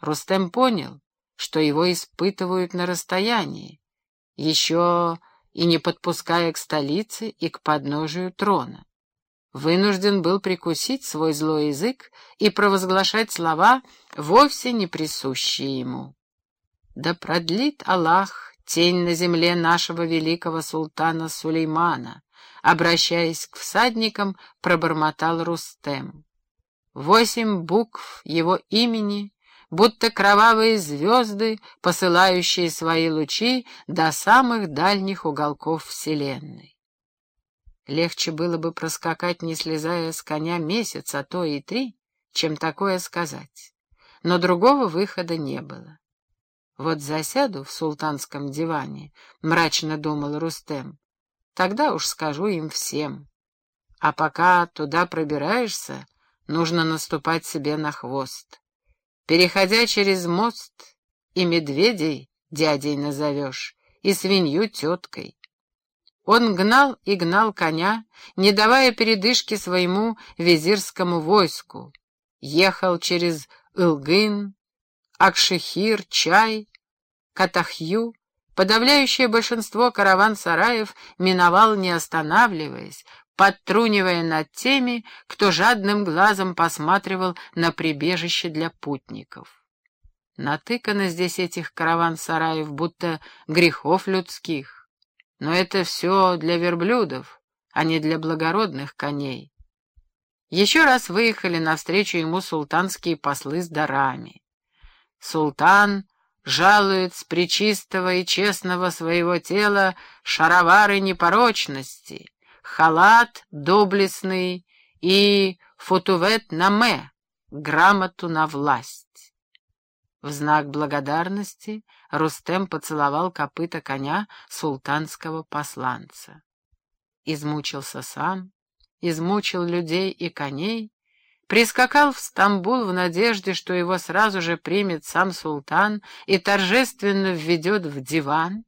Рустем понял, что его испытывают на расстоянии, еще и не подпуская к столице и к подножию трона. Вынужден был прикусить свой злой язык и провозглашать слова, вовсе не присущие ему. «Да продлит Аллах тень на земле нашего великого султана Сулеймана», обращаясь к всадникам, пробормотал Рустем. Восемь букв его имени будто кровавые звезды, посылающие свои лучи до самых дальних уголков Вселенной. Легче было бы проскакать, не слезая с коня месяц, а то и три, чем такое сказать. Но другого выхода не было. Вот засяду в султанском диване, — мрачно думал Рустем, — тогда уж скажу им всем. А пока туда пробираешься, нужно наступать себе на хвост. Переходя через мост, и медведей дядей назовешь, и свинью теткой. Он гнал и гнал коня, не давая передышки своему визирскому войску. Ехал через Илгын, Акшехир, Чай, Катахью. Подавляющее большинство караван-сараев миновал, не останавливаясь, подтрунивая над теми, кто жадным глазом посматривал на прибежище для путников. Натыкано здесь этих караван-сараев, будто грехов людских. Но это все для верблюдов, а не для благородных коней. Еще раз выехали навстречу ему султанские послы с дарами. Султан жалует с причистого и честного своего тела шаровары непорочности, халат доблестный и футувет наме, грамоту на власть. В знак благодарности Рустем поцеловал копыта коня султанского посланца. Измучился сам, измучил людей и коней, прискакал в Стамбул в надежде, что его сразу же примет сам султан и торжественно введет в диван.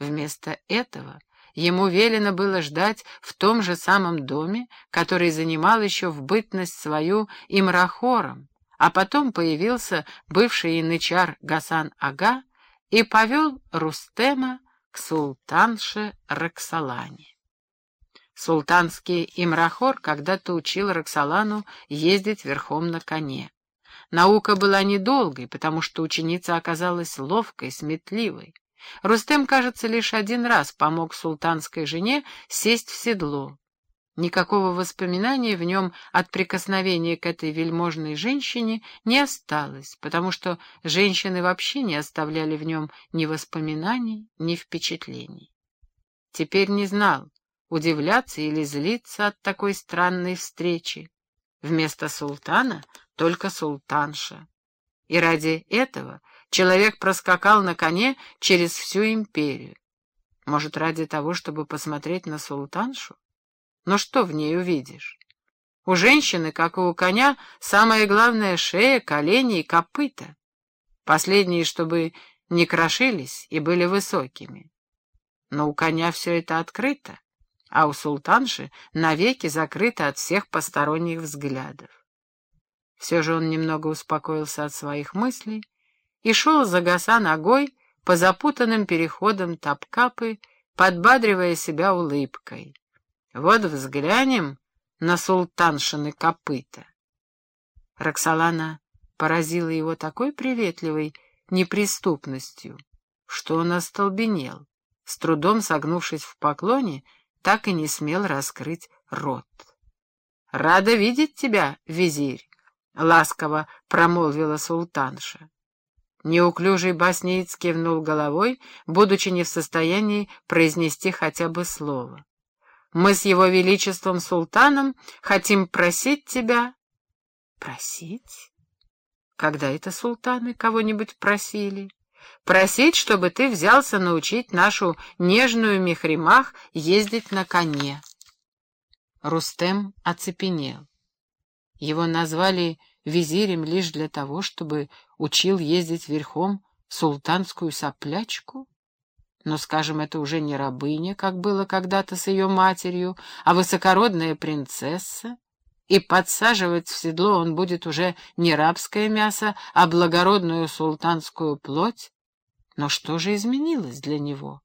Вместо этого Ему велено было ждать в том же самом доме, который занимал еще в бытность свою имрахором, а потом появился бывший янычар Гасан-ага и повел Рустема к султанше Роксолане. Султанский имрахор когда-то учил Роксолану ездить верхом на коне. Наука была недолгой, потому что ученица оказалась ловкой, сметливой. Рустем, кажется, лишь один раз помог султанской жене сесть в седло. Никакого воспоминания в нем от прикосновения к этой вельможной женщине не осталось, потому что женщины вообще не оставляли в нем ни воспоминаний, ни впечатлений. Теперь не знал, удивляться или злиться от такой странной встречи. Вместо султана только султанша. И ради этого Человек проскакал на коне через всю империю. Может, ради того, чтобы посмотреть на султаншу? Но что в ней увидишь? У женщины, как и у коня, самое главное — шея, колени и копыта. Последние, чтобы не крошились и были высокими. Но у коня все это открыто, а у султанши навеки закрыто от всех посторонних взглядов. Все же он немного успокоился от своих мыслей и шел за госа ногой по запутанным переходам Тапкапы, подбадривая себя улыбкой. Вот взглянем на султаншины копыта. Роксолана поразила его такой приветливой неприступностью, что он остолбенел, с трудом согнувшись в поклоне, так и не смел раскрыть рот. «Рада видеть тебя, визирь!» — ласково промолвила султанша. Неуклюжий басниц кивнул головой, будучи не в состоянии произнести хотя бы слово. «Мы с его величеством султаном хотим просить тебя...» «Просить? Когда это султаны кого-нибудь просили?» «Просить, чтобы ты взялся научить нашу нежную Мехримах ездить на коне». Рустем оцепенел. Его назвали визирем лишь для того, чтобы учил ездить верхом султанскую соплячку? Но, скажем, это уже не рабыня, как было когда-то с ее матерью, а высокородная принцесса. и подсаживать в седло он будет уже не рабское мясо, а благородную султанскую плоть. Но что же изменилось для него?